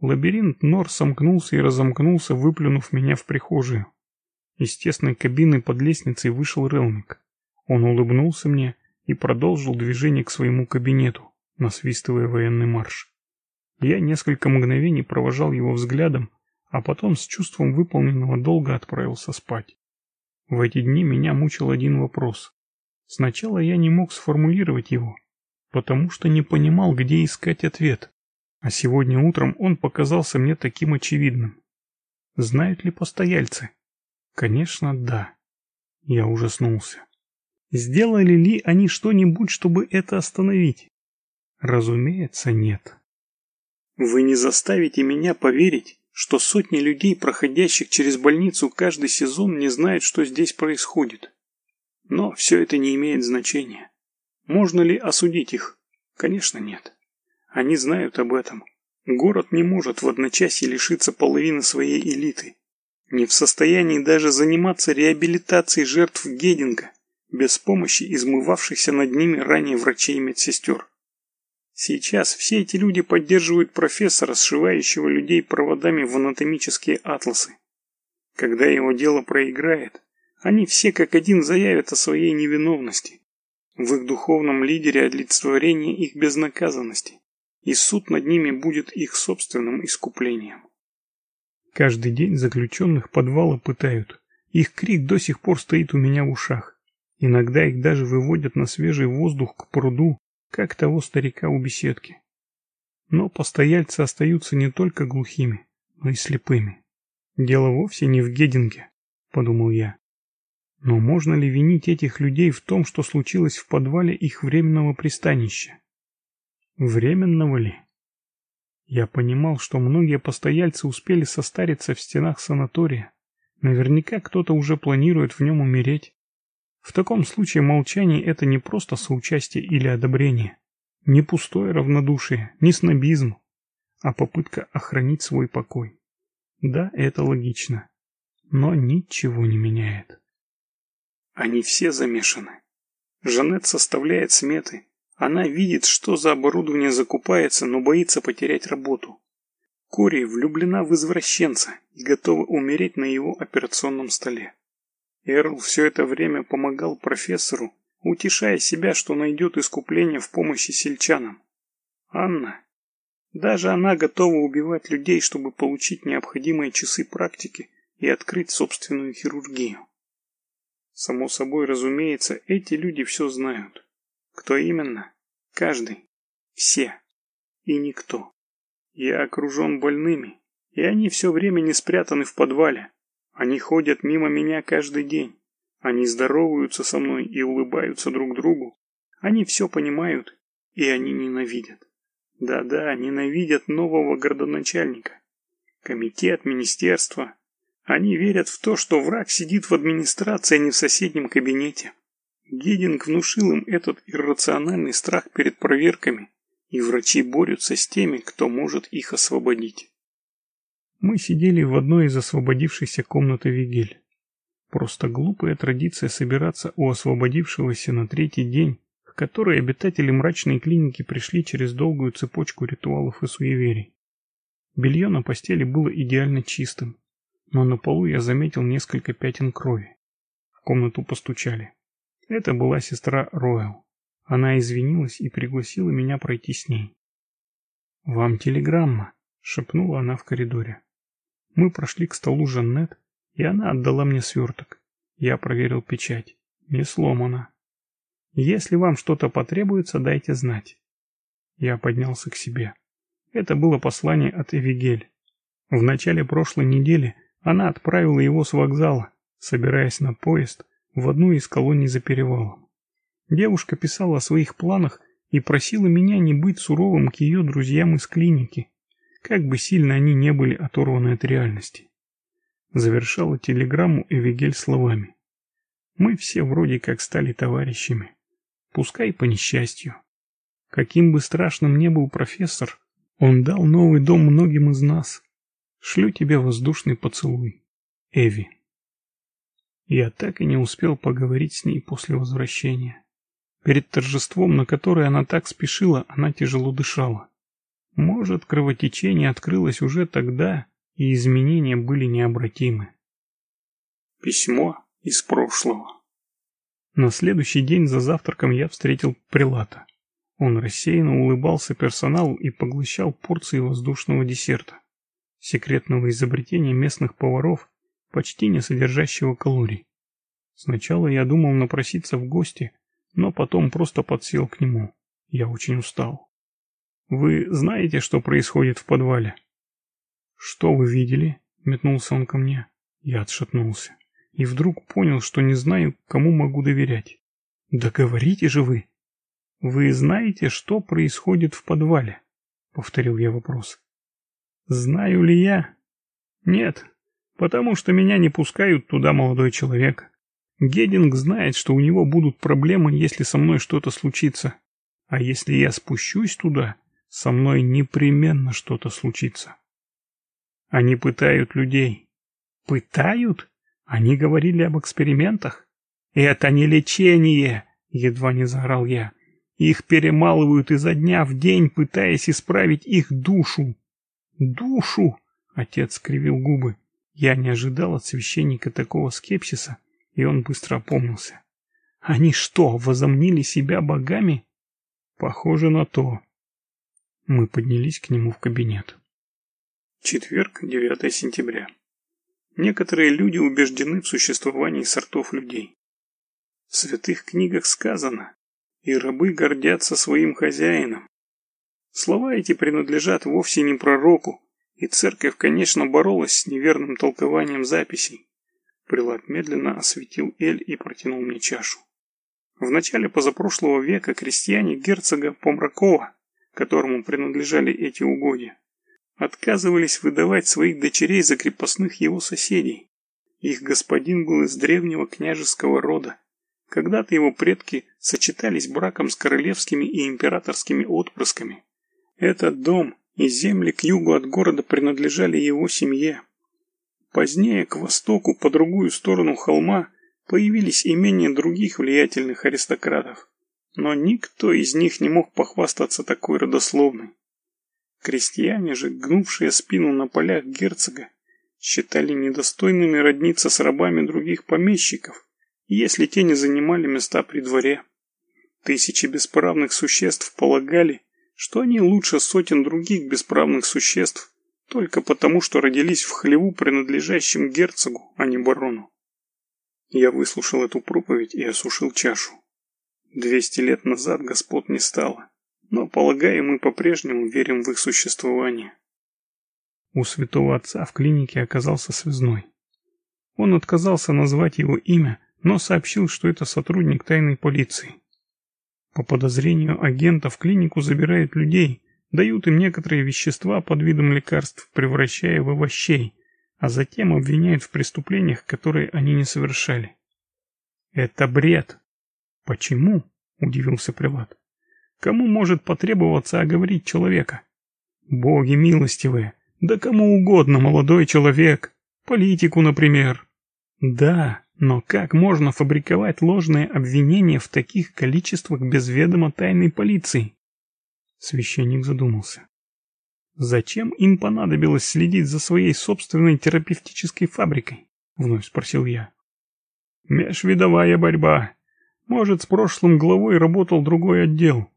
Лабиринт нор сомкнулся и разомкнулся, выплюнув меня в прихожую. Из тесной кабины под лестницей вышел Релмик. Он улыбнулся мне и продолжил движение к своему кабинету, насвистывая военный марш. Я несколько мгновений провожал его взглядом, а потом с чувством выполненного долга отправился спать. В эти дни меня мучил один вопрос. Сначала я не мог сформулировать его, потому что не понимал, где искать ответ. А сегодня утром он показался мне таким очевидным. Знают ли постояльцы? Конечно, да. Я ужаснулся. Сделали ли они что-нибудь, чтобы это остановить? Разумеется, нет. Вы не заставите меня поверить, что сотни людей, проходящих через больницу каждый сезон, не знают, что здесь происходит. Но все это не имеет значения. Можно ли осудить их? Конечно, нет. Они знают об этом. Город не может в одночасье лишиться половины своей элиты. Не в состоянии даже заниматься реабилитацией жертв Гединга без помощи измывавшихся над ними ранее врачей и медсестер. Сейчас все эти люди поддерживают профессора, сшивающего людей проводами в анатомические атласы. Когда его дело проиграет, они все как один заявят о своей невиновности. В их духовном лидере олицетворение их безнаказанности, и суд над ними будет их собственным искуплением. Каждый день заключенных подвала пытают. Их крик до сих пор стоит у меня в ушах. Иногда их даже выводят на свежий воздух к пруду, как того старика у беседки. Но постояльцы остаются не только глухими, но и слепыми. Дело вовсе не в Гединге, подумал я. Но можно ли винить этих людей в том, что случилось в подвале их временного пристанища? Временного ли? Я понимал, что многие постояльцы успели состариться в стенах санатория. Наверняка кто-то уже планирует в нем умереть. В таком случае молчание – это не просто соучастие или одобрение, не пустое равнодушие, не снобизм, а попытка охранить свой покой. Да, это логично, но ничего не меняет. Они все замешаны. Жанет составляет сметы. Она видит, что за оборудование закупается, но боится потерять работу. Кори влюблена в извращенца и готова умереть на его операционном столе. Эрл все это время помогал профессору, утешая себя, что найдет искупление в помощи сельчанам. Анна. Даже она готова убивать людей, чтобы получить необходимые часы практики и открыть собственную хирургию. Само собой, разумеется, эти люди все знают. Кто именно? Каждый. Все. И никто. Я окружен больными, и они все время не спрятаны в подвале, они ходят мимо меня каждый день. Они здороваются со мной и улыбаются друг другу. Они все понимают, и они ненавидят. Да-да, ненавидят нового городоначальника. Комитет, министерство. Они верят в то, что враг сидит в администрации, а не в соседнем кабинете. Гединг внушил им этот иррациональный страх перед проверками, и врачи борются с теми, кто может их освободить. Мы сидели в одной из освободившихся комнаты Вигель. Просто глупая традиция собираться у освободившегося на третий день, к которой обитатели мрачной клиники пришли через долгую цепочку ритуалов и суеверий. Белье на постели было идеально чистым, но на полу я заметил несколько пятен крови. В комнату постучали. Это была сестра Ройл. Она извинилась и пригласила меня пройти с ней. «Вам телеграмма», — шепнула она в коридоре. Мы прошли к столу Жаннет, и она отдала мне сверток. Я проверил печать. Не сломана. Если вам что-то потребуется, дайте знать. Я поднялся к себе. Это было послание от Эвигель. В начале прошлой недели она отправила его с вокзала, собираясь на поезд в одну из колоний за перевалом. Девушка писала о своих планах и просила меня не быть суровым к ее друзьям из клиники, как бы сильно они не были оторваны от реальности. Завершала телеграмму Эвигель словами. Мы все вроде как стали товарищами. Пускай по несчастью. Каким бы страшным ни был профессор, он дал новый дом многим из нас. Шлю тебе воздушный поцелуй, Эви. Я так и не успел поговорить с ней после возвращения. Перед торжеством, на которое она так спешила, она тяжело дышала. Может, кровотечение открылось уже тогда, и изменения были необратимы. Письмо из прошлого. На следующий день за завтраком я встретил прилата. Он рассеянно улыбался персоналу и поглощал порции воздушного десерта, секретного изобретения местных поваров, почти не содержащего калорий. Сначала я думал напроситься в гости, но потом просто подсел к нему. Я очень устал. «Вы знаете, что происходит в подвале?» «Что вы видели?» — метнулся он ко мне. Я отшатнулся. И вдруг понял, что не знаю, кому могу доверять. «Да говорите же вы!» «Вы знаете, что происходит в подвале?» — повторил я вопрос. «Знаю ли я?» «Нет, потому что меня не пускают туда молодой человек. Гединг знает, что у него будут проблемы, если со мной что-то случится. А если я спущусь туда, со мной непременно что-то случится. Они пытают людей. Пытают? Они говорили об экспериментах? Это не лечение, едва не заорал я. Их перемалывают изо дня в день, пытаясь исправить их душу. Душу? Отец скривил губы. Я не ожидал от священника такого скепсиса, и он быстро опомнился. Они что, возомнили себя богами? Похоже на то. Мы поднялись к нему в кабинет. Четверг, 9 сентября. Некоторые люди убеждены в существовании сортов людей. В святых книгах сказано, и рабы гордятся своим хозяином. Слова эти принадлежат вовсе не пророку, и церковь, конечно, боролась с неверным толкованием записей. Прилад медленно осветил Эль и протянул мне чашу. В начале позапрошлого века крестьяне герцога Помракова, которому принадлежали эти угодья, отказывались выдавать своих дочерей за крепостных его соседей. Их господин был из древнего княжеского рода, когда-то его предки сочетались браком с королевскими и императорскими отпрысками. Этот дом и земли к югу от города принадлежали его семье. Позднее, к востоку, по другую сторону холма, появились имения других влиятельных аристократов, но никто из них не мог похвастаться такой родословной. Крестьяне же, гнувшие спину на полях герцога, считали недостойными родниться с рабами других помещиков, если те не занимали места при дворе. Тысячи бесправных существ полагали, что они лучше сотен других бесправных существ, только потому, что родились в хлеву, принадлежащем герцогу, а не барону. Я выслушал эту проповедь и осушил чашу. Двести лет назад господ не стало, но, полагаю, мы по-прежнему верим в их существование. У святого отца в клинике оказался связной. Он отказался назвать его имя, но сообщил, что это сотрудник тайной полиции. По подозрению агента в клинику забирают людей, дают им некоторые вещества под видом лекарств, превращая в овощей, а затем обвиняют в преступлениях, которые они не совершали. Это бред. Почему? Удивился Прилад. Кому может потребоваться оговорить человека? Боги милостивые, да кому угодно молодой человек, политику, например. Да, но как можно фабриковать ложные обвинения в таких количествах без ведома тайной полиции? Священник задумался. Зачем им понадобилось следить за своей собственной терапевтической фабрикой? Вновь спросил я. Межвидовая борьба. Может, с прошлым главой работал другой отдел.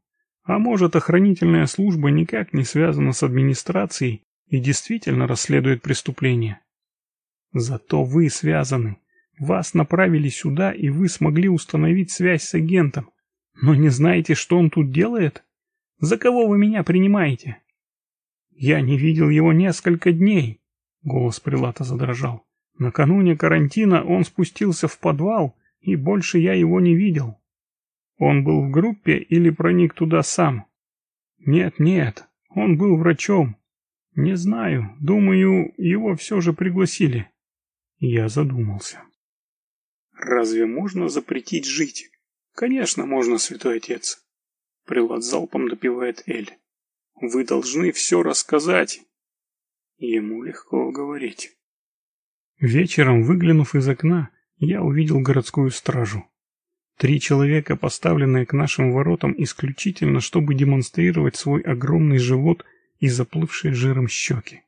А может, охранительная служба никак не связана с администрацией и действительно расследует преступления. Зато вы связаны. Вас направили сюда, и вы смогли установить связь с агентом. Но не знаете, что он тут делает? За кого вы меня принимаете? Я не видел его несколько дней. Голос Прилата задрожал. Накануне карантина он спустился в подвал, и больше я его не видел. Он был в группе или проник туда сам? Нет-нет, он был врачом. Не знаю, думаю, его все же пригласили. Я задумался. Разве можно запретить жить? Конечно, можно, святой отец. Прилад залпом допивает Эль. Вы должны все рассказать. Ему легко говорить. Вечером, выглянув из окна, я увидел городскую стражу. Три человека, поставленные к нашим воротам исключительно, чтобы демонстрировать свой огромный живот и заплывшие жиром щеки.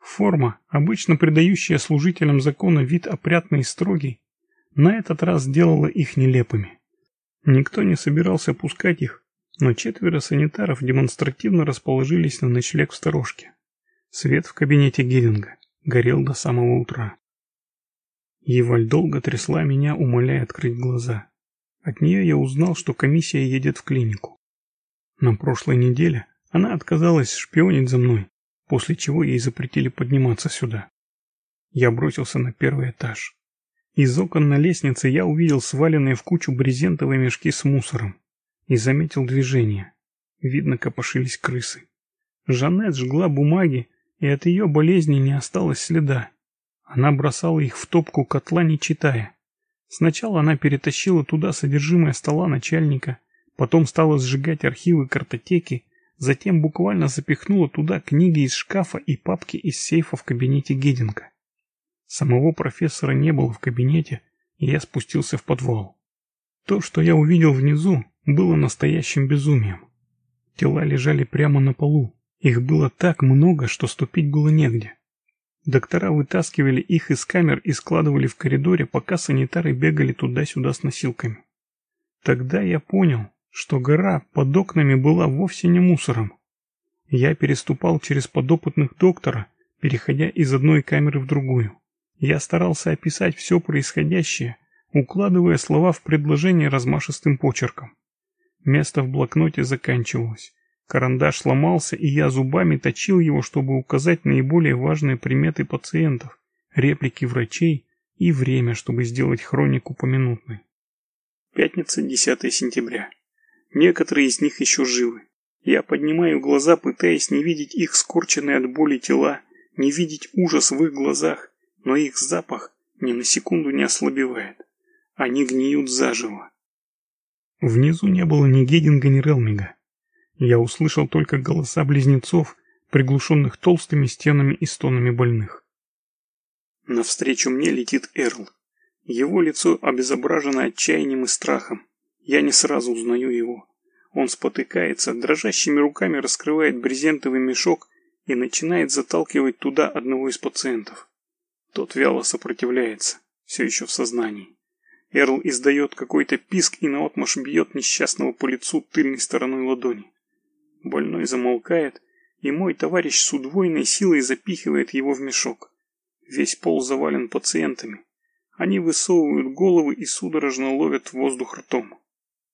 Форма, обычно придающая служителям закона вид опрятный и строгий, на этот раз делала их нелепыми. Никто не собирался пускать их, но четверо санитаров демонстративно расположились на ночлег в сторожке. Свет в кабинете Гиллинга горел до самого утра. Еваль долго трясла меня, умоляя открыть глаза. От нее я узнал, что комиссия едет в клинику. На прошлой неделе она отказалась шпионить за мной, после чего ей запретили подниматься сюда. Я бросился на первый этаж. Из окон на лестнице я увидел сваленные в кучу брезентовые мешки с мусором и заметил движение. Видно, копошились крысы. Жанет жгла бумаги, и от ее болезни не осталось следа. Она бросала их в топку котла, не читая. Сначала она перетащила туда содержимое стола начальника, потом стала сжигать архивы картотеки, затем буквально запихнула туда книги из шкафа и папки из сейфа в кабинете Гединга. Самого профессора не было в кабинете, и я спустился в подвал. То, что я увидел внизу, было настоящим безумием. Тела лежали прямо на полу. Их было так много, что ступить было негде. Доктора вытаскивали их из камер и складывали в коридоре, пока санитары бегали туда-сюда с носилками. Тогда я понял, что гора под окнами была вовсе не мусором. Я переступал через подопытных доктора, переходя из одной камеры в другую. Я старался описать все происходящее, укладывая слова в предложение размашистым почерком. Место в блокноте заканчивалось. Карандаш сломался, и я зубами точил его, чтобы указать наиболее важные приметы пациентов, реплики врачей и время, чтобы сделать хронику поминутной. Пятница, 10 сентября. Некоторые из них еще живы. Я поднимаю глаза, пытаясь не видеть их скорченные от боли тела, не видеть ужас в их глазах, но их запах ни на секунду не ослабевает. Они гниют заживо. Внизу не было ни Гединга, ни Релмига. Я услышал только голоса близнецов, приглушенных толстыми стенами и стонами больных. Навстречу мне летит Эрл. Его лицо обезображено отчаянием и страхом. Я не сразу узнаю его. Он спотыкается, дрожащими руками раскрывает брезентовый мешок и начинает заталкивать туда одного из пациентов. Тот вяло сопротивляется, все еще в сознании. Эрл издает какой-то писк и наотмашь бьет несчастного по лицу тыльной стороной ладони. Больной замолкает, и мой товарищ с удвоенной силой запихивает его в мешок. Весь пол завален пациентами. Они высовывают головы и судорожно ловят воздух ртом.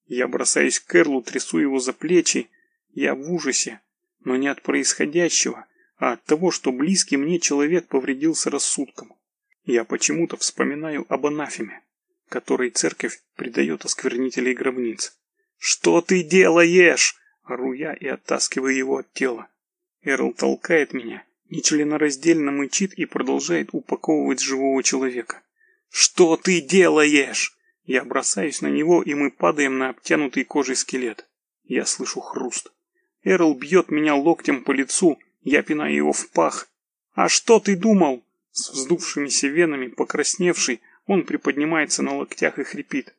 Я бросаюсь к Кэрлу, трясу его за плечи. Я в ужасе, но не от происходящего, а от того, что близкий мне человек повредился рассудком. Я почему-то вспоминаю об анафеме, которой церковь придает осквернителей гробниц. «Что ты делаешь?» Ору я и оттаскиваю его от тела. Эрл толкает меня, нечленораздельно мычит и продолжает упаковывать живого человека. «Что ты делаешь?» Я бросаюсь на него, и мы падаем на обтянутый кожей скелет. Я слышу хруст. Эрл бьет меня локтем по лицу, я пинаю его в пах. «А что ты думал?» С вздувшимися венами, покрасневший, он приподнимается на локтях и хрипит.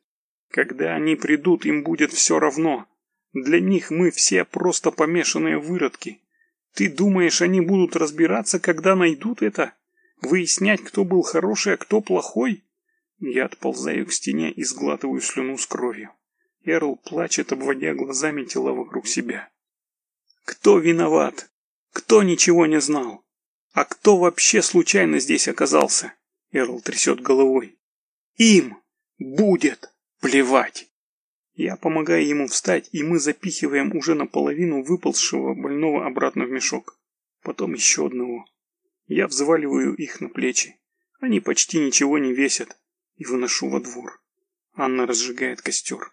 «Когда они придут, им будет все равно. Для них мы все просто помешанные выродки. Ты думаешь, они будут разбираться, когда найдут это? Выяснять, кто был хороший, а кто плохой? Я отползаю к стене и сглатываю слюну с кровью. Эрл плачет, обводя глазами тела вокруг себя. Кто виноват? Кто ничего не знал? А кто вообще случайно здесь оказался? Эрл трясет головой. Им будет плевать. Я помогаю ему встать, и мы запихиваем уже наполовину выползшего больного обратно в мешок. Потом еще одного. Я взваливаю их на плечи. Они почти ничего не весят. И выношу во двор. Анна разжигает костер.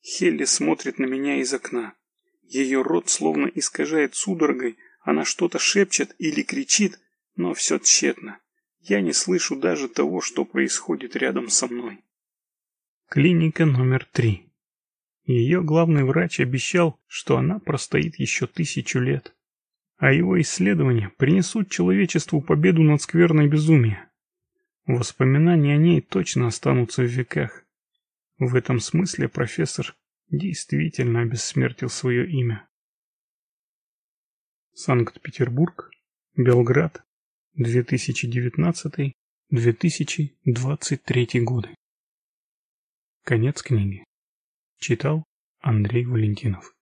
Хелли смотрит на меня из окна. Ее рот словно искажает судорогой, она что-то шепчет или кричит, но все тщетно. Я не слышу даже того, что происходит рядом со мной. Клиника номер три. Ее главный врач обещал, что она простоит еще тысячу лет. А его исследования принесут человечеству победу над скверной безумием. Воспоминания о ней точно останутся в веках. В этом смысле профессор действительно обессмертил свое имя. Санкт-Петербург, Белград, 2019-2023 годы. Конец книги. Читал Андрей Валентинов.